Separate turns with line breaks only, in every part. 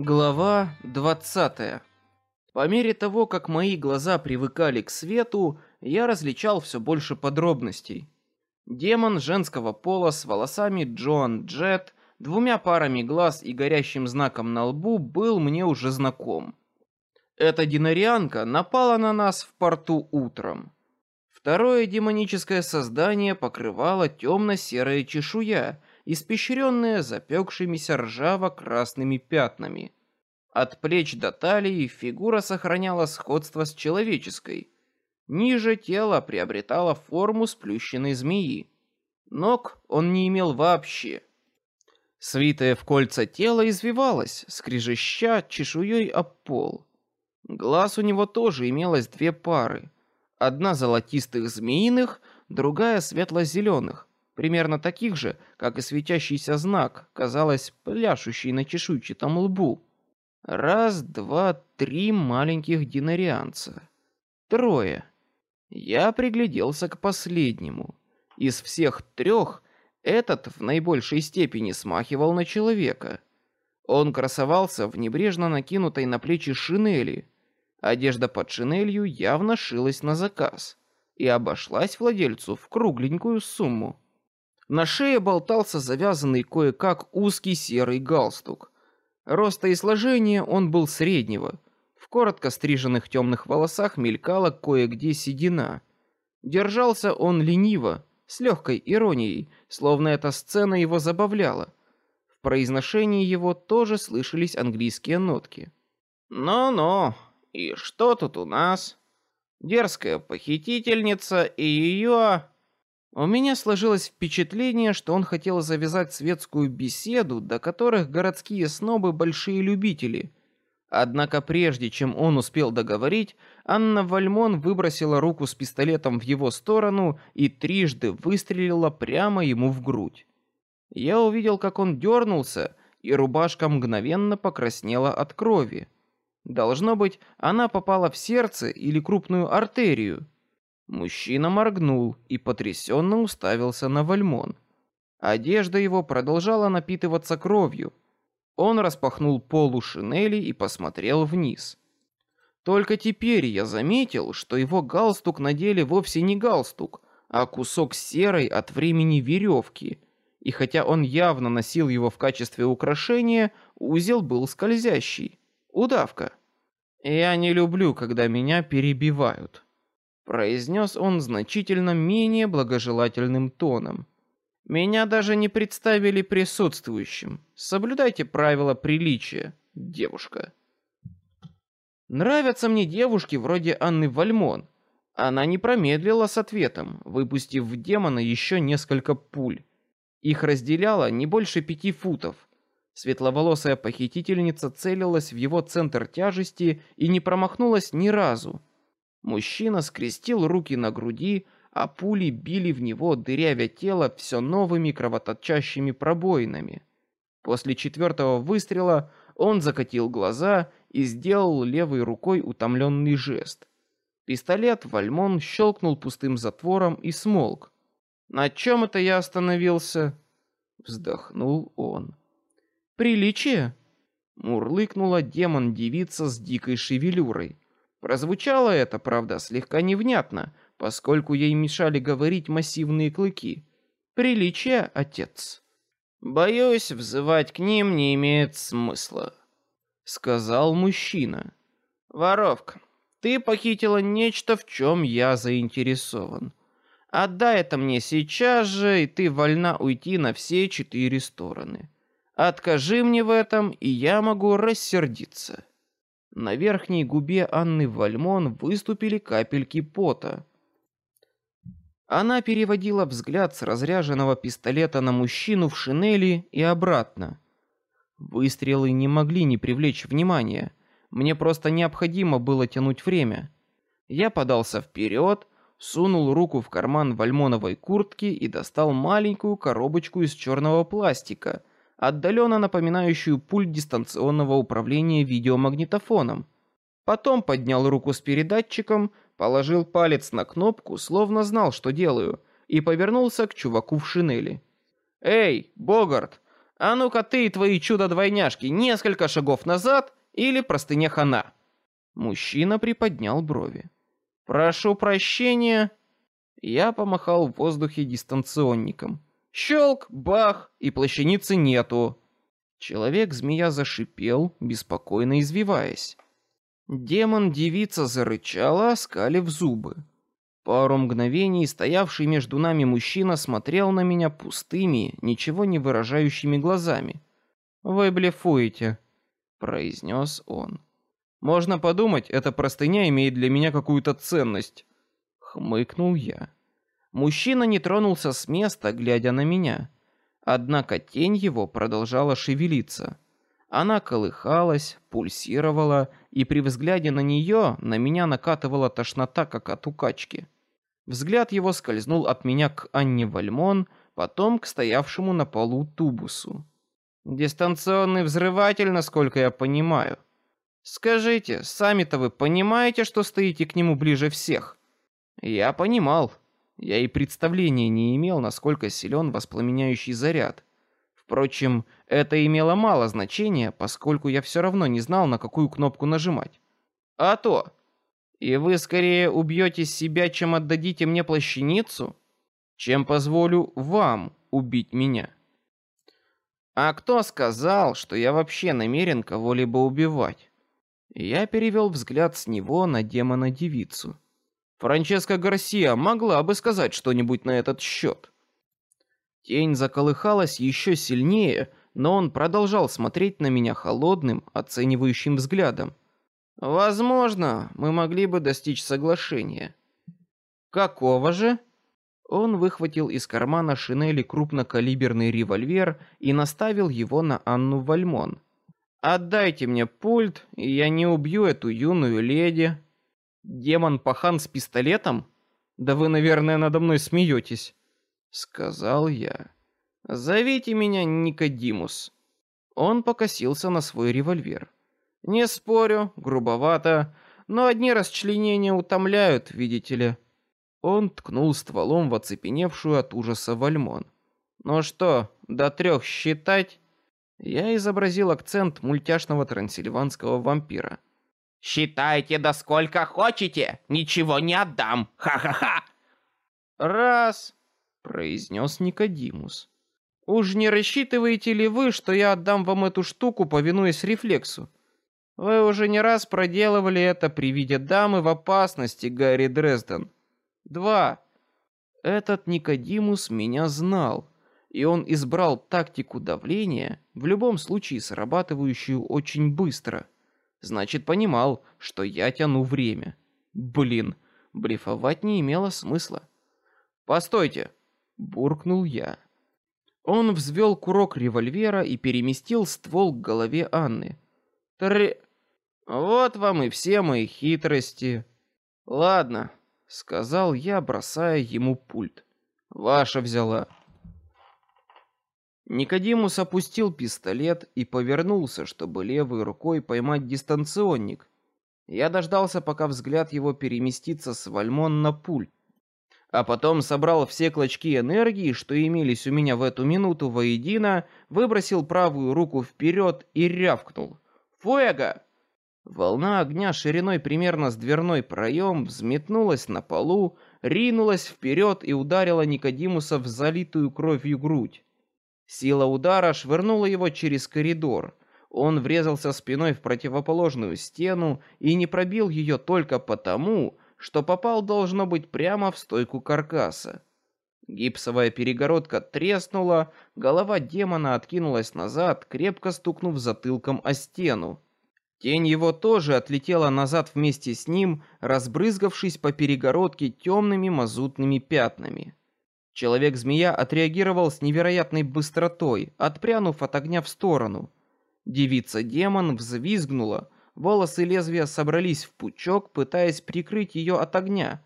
Глава 20. По мере того, как мои глаза привыкали к свету, я различал все больше подробностей. Демон женского пола с волосами Джон Джет, двумя парами глаз и горящим знаком на лбу был мне уже знаком. Эта динарианка напала на нас в порту утром. Второе демоническое создание покрывало темно-серая чешуя, испещренная запекшимися ржаво-красными пятнами. От плеч до талии фигура сохраняла сходство с человеческой. Ниже тело приобретало форму сплющенной змеи. Ног он не имел вообще. Свитое в кольца тело извивалось, скрежеща чешуей об пол. Глаз у него тоже имелось две пары. Одна золотистых змеиных, другая светло-зеленых примерно таких же, как и светящийся знак, казалось, пляшущий на чешуйчатом лбу. Раз, два, три маленьких динарианца. Трое. Я пригляделся к последнему. Из всех трех этот в наибольшей степени смахивал на человека. Он красовался в небрежно накинутой на плечи шинели. Одежда под шинелью явно шилась на заказ и обошлась владельцу в кругленькую сумму. На шее болтался завязанный кое-как узкий серый галстук. Роста и сложения он был среднего. В коротко стриженных темных волосах мелькала кое-где седина. Держался он лениво, с легкой иронией, словно эта сцена его забавляла. В произношении его тоже слышались английские нотки. «Ну-ну, и что тут у нас? Дерзкая похитительница и ее...» У меня сложилось впечатление, что он хотел завязать светскую беседу, до которых городские снобы большие любители. Однако прежде чем он успел договорить, Анна Вальмон выбросила руку с пистолетом в его сторону и трижды выстрелила прямо ему в грудь. Я увидел, как он дернулся, и рубашка мгновенно покраснела от крови. Должно быть, она попала в сердце или крупную артерию. Мужчина моргнул и потрясенно уставился на Вальмон. Одежда его продолжала напитываться кровью. Он распахнул полу шинели и посмотрел вниз. Только теперь я заметил, что его галстук надели вовсе не галстук, а кусок серой от времени веревки. И хотя он явно носил его в качестве украшения, узел был скользящий. Удавка. Я не люблю, когда меня перебивают произнес он значительно менее благожелательным тоном. Меня даже не представили присутствующим. Соблюдайте правила приличия, девушка. Нравятся мне девушки вроде Анны Вальмон. Она не промедлила с ответом, выпустив в демона еще несколько пуль. Их разделяло не больше пяти футов. Светловолосая похитительница целилась в его центр тяжести и не промахнулась ни разу. Мужчина скрестил руки на груди, а пули били в него, дырявя тело все новыми кровоточащими пробоинами. После четвертого выстрела он закатил глаза и сделал левой рукой утомленный жест. Пистолет Вальмон щелкнул пустым затвором и смолк. На чем это я остановился? Вздохнул он. Приличие? Мурлыкнула демон девица с дикой шевелюрой. Прозвучало это, правда, слегка невнятно, поскольку ей мешали говорить массивные клыки. Приличие, отец. Боюсь, взывать к ним не имеет смысла, сказал мужчина. Воровка, ты похитила нечто, в чем я заинтересован. Отдай это мне сейчас же, и ты вольна уйти на все четыре стороны. Откажи мне в этом, и я могу рассердиться. На верхней губе Анны Вальмон выступили капельки пота. Она переводила взгляд с разряженного пистолета на мужчину в шинели и обратно. Выстрелы не могли не привлечь внимания. Мне просто необходимо было тянуть время. Я подался вперед, сунул руку в карман вальмоновой куртки и достал маленькую коробочку из черного пластика, отдаленно напоминающую пульт дистанционного управления видеомагнитофоном. Потом поднял руку с передатчиком, положил палец на кнопку, словно знал, что делаю, и повернулся к чуваку в шинели. Эй, Богарт, А ну-ка ты и твои чудо-двойняшки несколько шагов назад или простыня хана. Мужчина приподнял брови. Прошу прощения. Я помахал в воздухе дистанционником. Щелк, бах, и плащаницы нету. Человек-змея зашипел, беспокойно извиваясь. Демон-девица зарычала, скалив зубы. Пару мгновений стоявший между нами мужчина смотрел на меня пустыми, ничего не выражающими глазами. Вы блефуете, произнес он. Можно подумать, эта простыня имеет для меня какую-то ценность. Хмыкнул я. Мужчина не тронулся с места, глядя на меня. Однако тень его продолжала шевелиться. Она колыхалась, пульсировала, и при взгляде на нее на меня накатывала тошнота, как от укачки. Взгляд его скользнул от меня к Анне Вальмон, потом к стоявшему на полу тубусу. Дистанционный взрыватель, насколько я понимаю. Скажите, сами-то вы понимаете, что стоите к нему ближе всех? Я понимал. Я и представления не имел, насколько силен воспламеняющий заряд. Впрочем, это имело мало значения, поскольку я все равно не знал, на какую кнопку нажимать. А то. И вы скорее убьете себя, чем отдадите мне плащаницу, чем позволю вам убить меня. А кто сказал, что я вообще намерен кого-либо убивать? Я перевел взгляд с него на демона девицу. Франческа Гарсия могла бы сказать что-нибудь на этот счет. Тень заколыхалась еще сильнее, но он продолжал смотреть на меня холодным, оценивающим взглядом. Возможно, мы могли бы достичь соглашения. Какого же? Он выхватил из кармана шинели крупнокалиберный револьвер и наставил его на Анну Вальмон. Отдайте мне пульт, и я не убью эту юную леди. Демон-пахан с пистолетом? Да вы, наверное, надо мной смеетесь, сказал я. Зовите меня Никодимус. Он покосился на свой револьвер. Не спорю, грубовато, но одни расчленения утомляют, видите ли. Он ткнул стволом в оцепеневшую от ужаса Вальмон. Ну что, до трех считать? Я изобразил акцент мультяшного трансильванского вампира. Считайте до сколько хотите, ничего не отдам. Ха-ха-ха. Раз, произнес Никодимус. Уж не рассчитываете ли вы, что я отдам вам эту штуку, повинуясь рефлексу? Вы уже не раз проделывали это при виде дамы в опасности, Гарри Дрезден. Два. Этот Никодимус меня знал, и он избрал тактику давления, в любом случае срабатывающую очень быстро. Значит, понимал, что я тяну время. Блин, блефовать не имело смысла. Постойте, буркнул я. Он взвел курок револьвера и переместил ствол к голове Анны. Тре... Вот вам и все мои хитрости. Ладно, сказал я, бросая ему пульт. Ваша взяла. Никодимус опустил пистолет и повернулся, чтобы левой рукой поймать дистанционник. Я дождался, пока взгляд его переместится с Вальмон на пульт, а потом собрал все клочки энергии, что имелись у меня в эту минуту воедино, выбросил правую руку вперед и рявкнул: "Фуэго!" Волна огня шириной примерно с дверной проем взметнулась на полу, ринулась вперед и ударила Никодимуса в залитую кровью грудь. Сила удара швырнула его через коридор. Он врезался спиной в противоположную стену и не пробил ее только потому, что попал должно быть прямо в стойку каркаса. Гипсовая перегородка треснула, голова демона откинулась назад, крепко стукнув затылком о стену. Тень его тоже отлетела назад вместе с ним, разбрызгавшись по перегородке темными мазутными пятнами. Человек-змея отреагировал с невероятной быстротой, отпрянув от огня в сторону. Девица-демон взвизгнула, волосы лезвия собрались в пучок, пытаясь прикрыть ее от огня.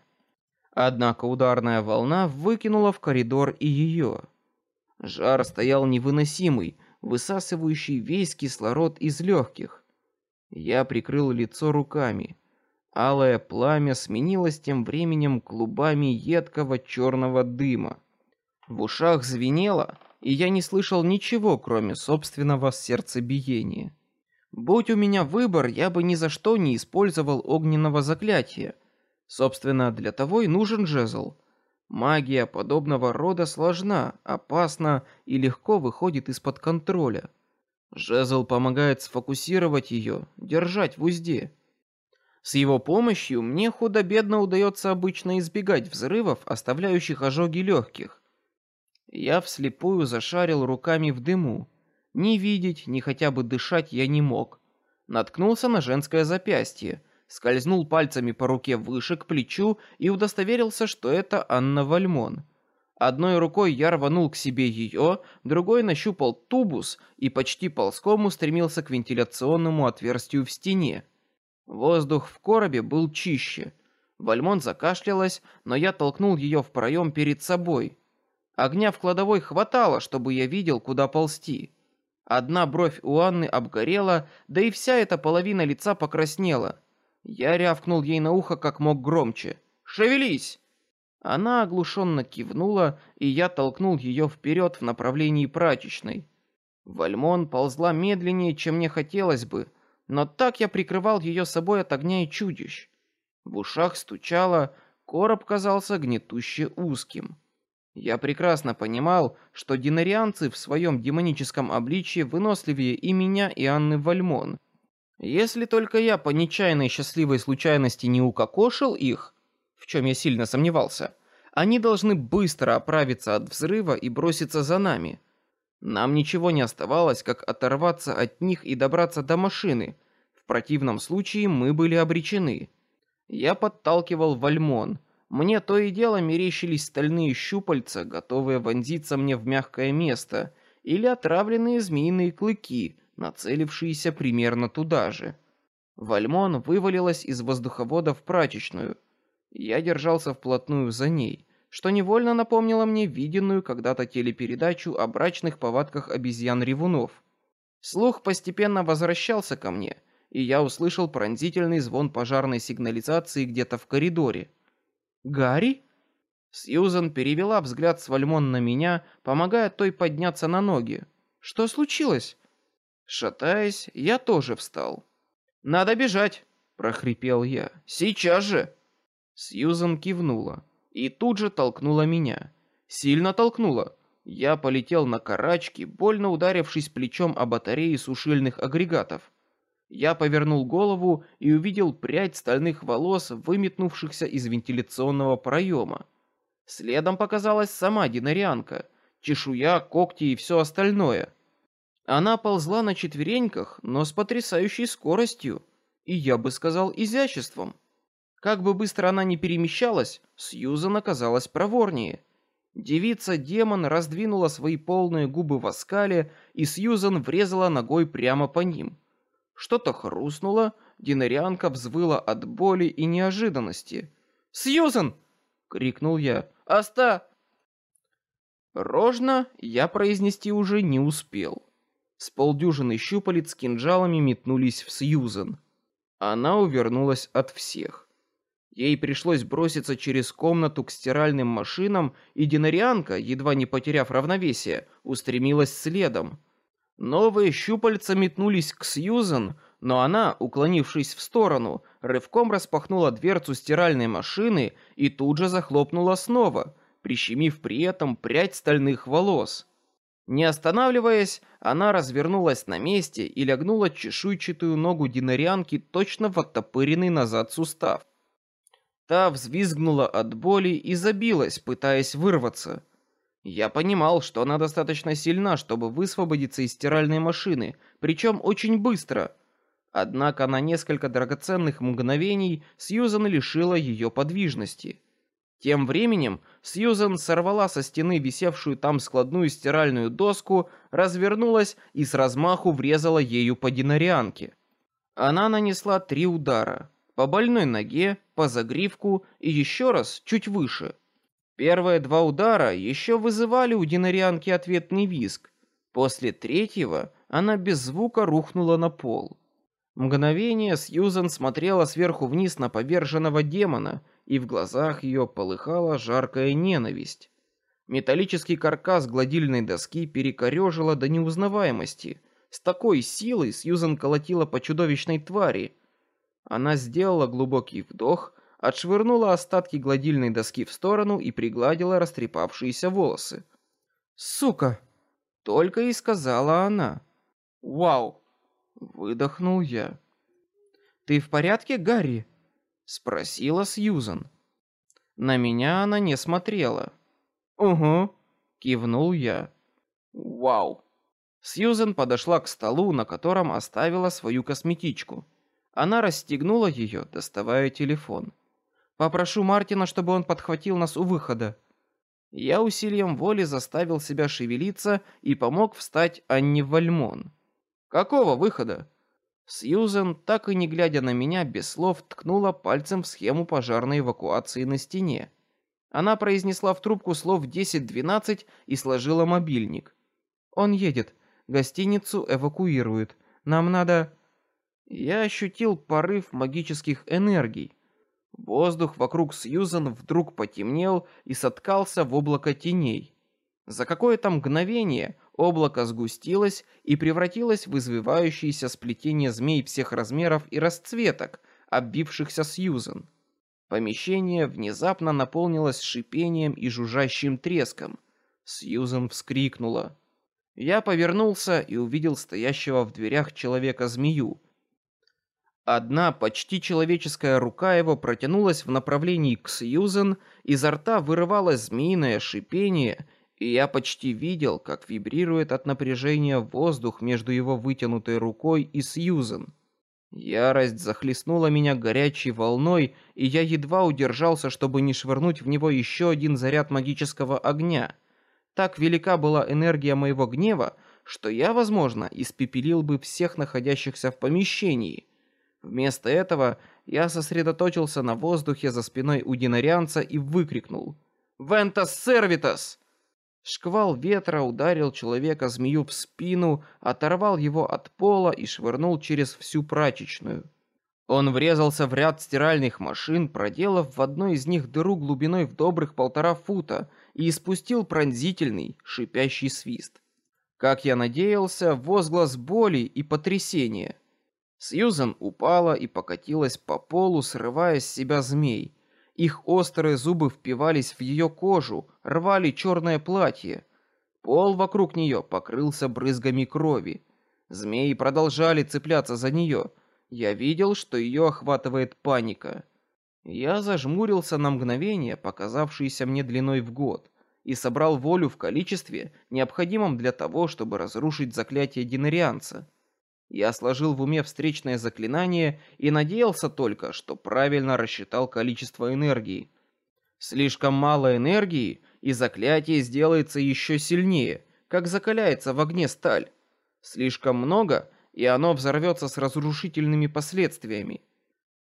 Однако ударная волна выкинула в коридор и ее. Жар стоял невыносимый, высасывающий весь кислород из легких. Я прикрыл лицо руками. Алое пламя сменилось тем временем клубами едкого черного дыма. В ушах звенело, и я не слышал ничего, кроме собственного сердцебиения. Будь у меня выбор, я бы ни за что не использовал огненного заклятия. Собственно, для того и нужен жезл. Магия подобного рода сложна, опасна и легко выходит из-под контроля. Жезл помогает сфокусировать ее, держать в узде. С его помощью мне худо-бедно удается обычно избегать взрывов, оставляющих ожоги легких. Я вслепую зашарил руками в дыму. Ни видеть, ни хотя бы дышать я не мог. Наткнулся на женское запястье, скользнул пальцами по руке выше к плечу и удостоверился, что это Анна Вальмон. Одной рукой я рванул к себе ее, другой нащупал тубус и почти ползком устремился к вентиляционному отверстию в стене. Воздух в коробе был чище. Вальмон закашлялась, но я толкнул ее в проем перед собой. Огня в кладовой хватало, чтобы я видел, куда ползти. Одна бровь у Анны обгорела, да и вся эта половина лица покраснела. Я рявкнул ей на ухо как мог громче: "Шевелись!" Она оглушенно кивнула, и я толкнул ее вперед в направлении прачечной. Вальмон ползла медленнее, чем мне хотелось бы, но так я прикрывал ее собой от огня и чудищ. В ушах стучало, короб казался гнетуще узким. Я прекрасно понимал, что динарианцы в своем демоническом обличье выносливее и меня, и Анны Вальмон. Если только я по нечаянной счастливой случайности не укокошил их, в чем я сильно сомневался, они должны быстро оправиться от взрыва и броситься за нами. Нам ничего не оставалось, как оторваться от них и добраться до машины. В противном случае мы были обречены. Я подталкивал Вальмон. Мне то и дело мерещились стальные щупальца, готовые вонзиться мне в мягкое место, или отравленные змеиные клыки, нацелившиеся примерно туда же. Вальмон вывалилась из воздуховода в прачечную. Я держался вплотную за ней что невольно напомнило мне виденную когда-то телепередачу о брачных повадках обезьян-ревунов. Слух постепенно возвращался ко мне, и я услышал пронзительный звон пожарной сигнализации где-то в коридоре. Гарри? Сьюзен перевела взгляд с Вальмон на меня, помогая той подняться на ноги. Что случилось? Шатаясь, я тоже встал. Надо бежать, прохрипел я. Сейчас же. Сьюзен кивнула и тут же толкнула меня. Сильно толкнула. Я полетел на карачки, больно ударившись плечом о батареи сушильных агрегатов. Я повернул голову и увидел прядь стальных волос, выметнувшихся из вентиляционного проема. Следом показалась сама динарианка, чешуя, когти и все остальное. Она ползла на четвереньках, но с потрясающей скоростью и я бы сказал изяществом. Как бы быстро она ни перемещалась, Сьюзан оказалась проворнее. Девица-демон раздвинула свои полные губы в оскале, и Сьюзан врезала ногой прямо по ним. Что-то хрустнуло, динарианка взвыла от боли и неожиданности. «Сьюзан!» — крикнул я. «Оста!» Рожно я произнести уже не успел. С полдюжины щупалец кинжалами метнулись в Сьюзан. Она увернулась от всех. Ей пришлось броситься через комнату к стиральным машинам, и динарианка, едва не потеряв равновесие, устремилась следом. Новые щупальца метнулись к Сьюзен, но она, уклонившись в сторону, рывком распахнула дверцу стиральной машины и тут же захлопнула снова, прищемив при этом прядь стальных волос. Не останавливаясь, она развернулась на месте и лягнула чешуйчатую ногу динарианки точно в оттопыренный назад сустав. Та взвизгнула от боли и забилась, пытаясь вырваться. Я понимал, что она достаточно сильна, чтобы высвободиться из стиральной машины, причем очень быстро. Однако на несколько драгоценных мгновений Сьюзан лишила ее подвижности. Тем временем Сьюзан сорвала со стены висевшую там складную стиральную доску, развернулась и с размаху врезала ею по динарианке. Она нанесла три удара по больной ноге, по загривку и еще раз чуть выше. Первые два удара еще вызывали у динарианки ответный визг. После третьего она без звука рухнула на пол. Мгновение Сьюзен смотрела сверху вниз на поверженного демона, и в глазах ее полыхала жаркая ненависть. Металлический каркас гладильной доски перекорежило до неузнаваемости. С такой силой Сьюзен колотила по чудовищной твари. Она сделала глубокий вдох, отшвырнула остатки гладильной доски в сторону и пригладила растрепавшиеся волосы. Сука! Только и сказала она. Вау! Выдохнул я. Ты в порядке, Гарри? Спросила Сьюзан. На меня она не смотрела. Угу, кивнул я. Вау. Сьюзен подошла к столу, на котором оставила свою косметичку. Она расстегнула ее, доставая телефон. Попрошу Мартина, чтобы он подхватил нас у выхода. Я усилием воли заставил себя шевелиться и помог встать Анне Вальмон. Какого выхода? Сьюзен, так и не глядя на меня, без слов ткнула пальцем в схему пожарной эвакуации на стене. Она произнесла в трубку слов 10-12 и сложила мобильник. Он едет. Гостиницу эвакуируют. Нам надо. Я ощутил порыв магических энергий. Воздух вокруг Сьюзен вдруг потемнел и соткался в облако теней. За какое-то мгновение облако сгустилось и превратилось в извивающееся сплетение змей всех размеров и расцветок, оббившихся Сьюзен. Помещение внезапно наполнилось шипением и жужжащим треском. Сьюзен вскрикнула. Я повернулся и увидел стоящего в дверях человека-змею. Одна почти человеческая рука его протянулась в направлении к Сьюзен, изо рта вырывалось змеиное шипение, и я почти видел, как вибрирует от напряжения воздух между его вытянутой рукой и Сьюзен. Ярость захлестнула меня горячей волной, и я едва удержался, чтобы не швырнуть в него еще один заряд магического огня. Так велика была энергия моего гнева, что я, возможно, испепелил бы всех находящихся в помещении. Вместо этого я сосредоточился на воздухе за спиной у динарианца и выкрикнул: "Вентас сервитас!" Шквал ветра ударил человека-змею в спину, оторвал его от пола и швырнул через всю прачечную. Он врезался в ряд стиральных машин, проделав в одной из них дыру глубиной в добрых полтора фута, и испустил пронзительный, шипящий свист. Как я надеялся, возглас боли и потрясения. Сьюзен упала и покатилась по полу, срывая с себя змей. Их острые зубы впивались в ее кожу, рвали черное платье. Пол вокруг нее покрылся брызгами крови. Змеи продолжали цепляться за нее. Я видел, что ее охватывает паника. Я зажмурился на мгновение, показавшееся мне длиной в год, и собрал волю в количестве, необходимом для того, чтобы разрушить заклятие динарианца. Я сложил в уме встречное заклинание и надеялся только, что правильно рассчитал количество энергии. Слишком мало энергии, и заклятие сделается еще сильнее, как закаляется в огне сталь. Слишком много, и оно взорвется с разрушительными последствиями.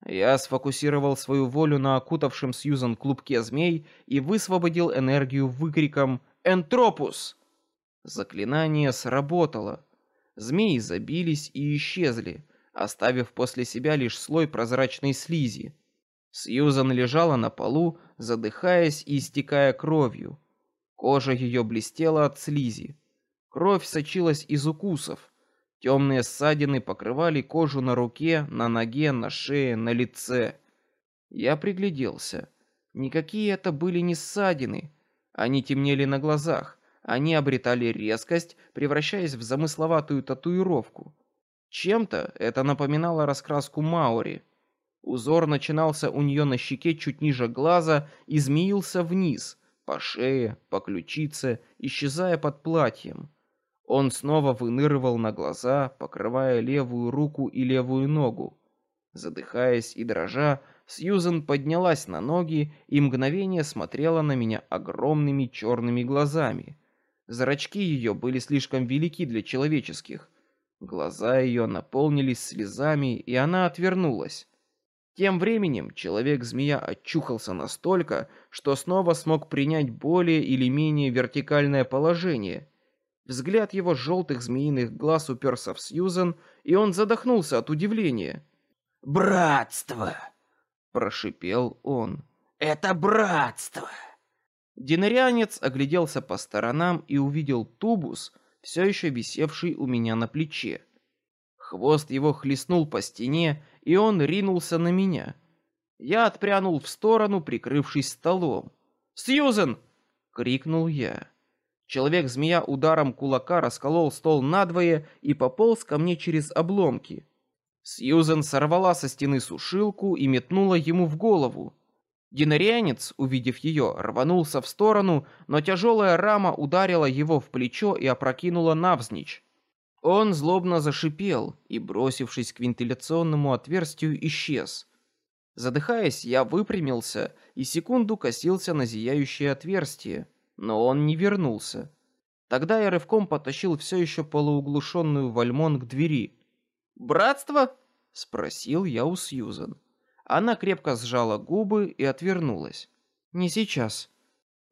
Я сфокусировал свою волю на окутавшем Сьюзан клубке змей и высвободил энергию выкриком «Энтропус!». Заклинание сработало. Змеи забились и исчезли, оставив после себя лишь слой прозрачной слизи. Сьюзан лежала на полу, задыхаясь и истекая кровью. Кожа ее блестела от слизи. Кровь сочилась из укусов. Темные ссадины покрывали кожу на руке, на ноге, на шее, на лице. Я пригляделся. Никакие это были не ссадины. Они темнели на глазах. Они обретали резкость, превращаясь в замысловатую татуировку. Чем-то это напоминало раскраску Маори. Узор начинался у нее на щеке чуть ниже глаза и змеился вниз, по шее, по ключице, исчезая под платьем. Он снова выныривал на глаза, покрывая левую руку и левую ногу. Задыхаясь и дрожа, Сьюзен поднялась на ноги и мгновение смотрела на меня огромными черными глазами. Зрачки ее были слишком велики для человеческих. Глаза ее наполнились слезами, и она отвернулась. Тем временем человек-змея очухался настолько, что снова смог принять более или менее вертикальное положение. Взгляд его желтых змеиных глаз уперся в Сьюзен, и он задохнулся от удивления.
«Братство!»
– прошипел он.
«Это братство!»
Динарианец огляделся по сторонам и увидел тубус, все еще висевший у меня на плече. Хвост его хлестнул по стене, и он ринулся на меня. Я отпрянул в сторону, прикрывшись столом. Сьюзен! крикнул я. Человек-змея ударом кулака расколол стол надвое и пополз ко мне через обломки. Сьюзен сорвала со стены сушилку и метнула ему в голову. Динарианец, увидев ее, рванулся в сторону, но тяжелая рама ударила его в плечо и опрокинула навзничь. Он злобно зашипел и, бросившись к вентиляционному отверстию, исчез. Задыхаясь, я выпрямился и секунду косился на зияющее отверстие, но он не вернулся. Тогда я рывком потащил все еще полууглушенную Вальмон к двери. Братство? спросил я у Сьюзен. Она крепко сжала губы и отвернулась. Не сейчас.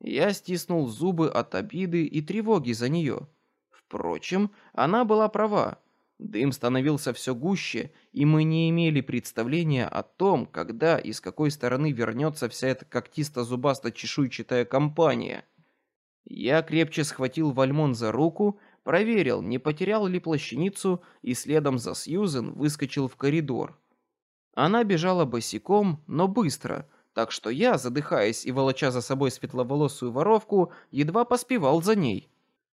Я стиснул зубы от обиды и тревоги за нее. Впрочем, она была права. Дым становился все гуще, и мы не имели представления о том, когда и с какой стороны вернется вся эта когтисто-зубасто-чешуйчатая компания. Я крепче схватил Вальмон за руку, проверил, не потерял ли плащаницу, и следом за Сьюзен выскочил в коридор. Она бежала босиком, но быстро, так что я, задыхаясь и волоча за собой светловолосую воровку, едва поспевал за ней.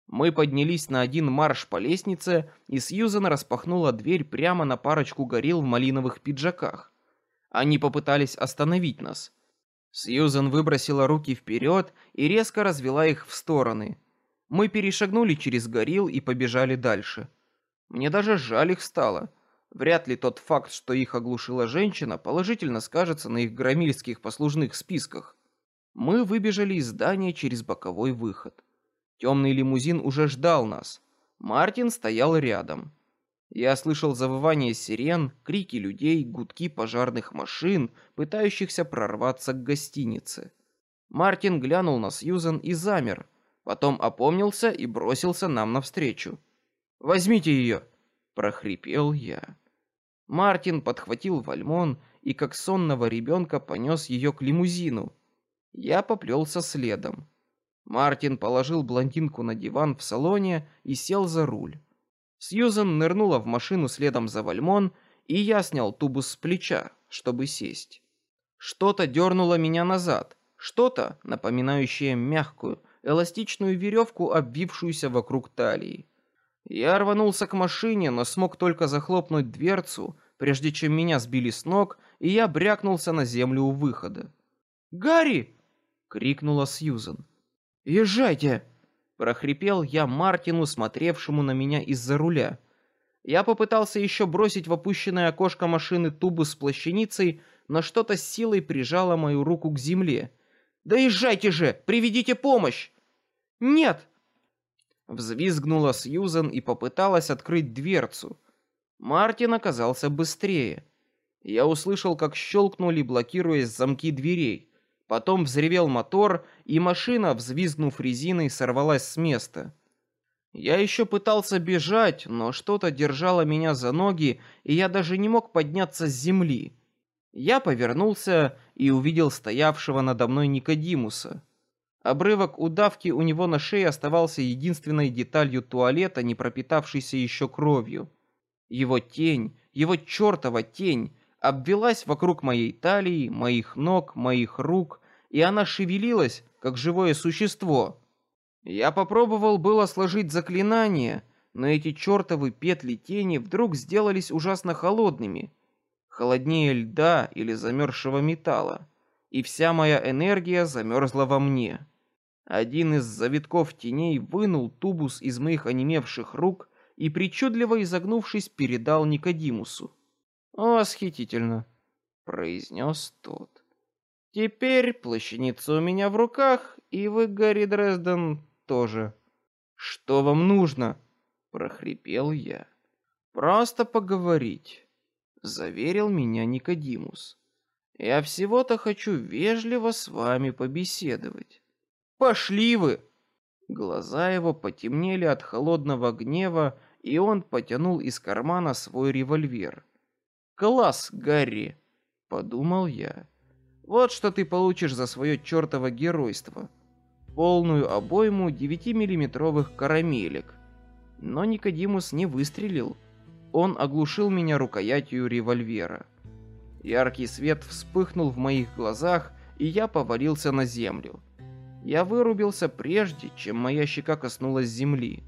Мы поднялись на один марш по лестнице, и Сьюзен распахнула дверь прямо на парочку горил в малиновых пиджаках. Они попытались остановить нас. Сьюзен выбросила руки вперед и резко развела их в стороны. Мы перешагнули через горил и побежали дальше. Мне даже жаль их стало. Вряд ли тот факт, что их оглушила женщина, положительно скажется на их громильских послужных списках. Мы выбежали из здания через боковой выход. Темный лимузин уже ждал нас. Мартин стоял рядом. Я слышал завывание сирен, крики людей, гудки пожарных машин, пытающихся прорваться к гостинице. Мартин глянул на Сьюзен и замер, потом опомнился и бросился нам навстречу. Возьмите ее, прохрипел я. Мартин подхватил Вальмон и как сонного ребенка понес ее к лимузину. Я поплелся следом. Мартин положил блондинку на диван в салоне и сел за руль. Сьюзен нырнула в машину следом за Вальмон, и я снял тубус с плеча, чтобы сесть. Что-то дернуло меня назад, что-то напоминающее мягкую, эластичную веревку, обвившуюся вокруг талии. Я рванулся к машине, но смог только захлопнуть дверцу, прежде чем меня сбили с ног, и я брякнулся на землю у выхода. Гарри! крикнула Сьюзен. Езжайте! прохрипел я Мартину, смотревшему на меня из-за руля. Я попытался еще бросить в опущенное окошко машины тубус с плащаницей, но что-то с силой прижало мою руку к земле. Да езжайте же, приведите помощь! Нет! Взвизгнула Сьюзен и попыталась открыть дверцу. Мартин оказался быстрее. Я услышал, как щелкнули, блокируясь замки дверей. Потом взревел мотор, и машина, взвизгнув резиной, сорвалась с места. Я еще пытался бежать, но что-то держало меня за ноги, и я даже не мог подняться с земли. Я повернулся и увидел стоявшего надо мной Никодимуса. Обрывок удавки у него на шее оставался единственной деталью туалета, не пропитавшейся еще кровью. Его тень, его чертова тень, обвелась вокруг моей талии, моих ног, моих рук, и она шевелилась, как живое существо. Я попробовал было сложить заклинание, но эти чертовы петли тени вдруг сделались ужасно холодными, холоднее льда или замерзшего металла, и вся моя энергия замерзла во мне. Один из завитков теней вынул тубус из моих онемевших рук и причудливо изогнувшись передал Никодимусу. Восхитительно, произнес тот. Теперь плащаница у меня в руках, и вы, Гарри Дрезден, тоже. Что вам нужно? прохрипел я. Просто поговорить, заверил меня Никодимус. Я всего-то хочу вежливо с вами побеседовать. Пошли вы! Глаза его потемнели от холодного гнева, и он потянул из кармана свой револьвер. Класс, Гарри, подумал я. Вот что ты получишь за свое чертово геройство. полную обойму 9-миллиметровых карамелек. Но Никодимус не выстрелил. Он оглушил меня рукоятью револьвера. Яркий свет вспыхнул в моих глазах, и я повалился на землю. Я вырубился прежде, чем моя щека коснулась земли.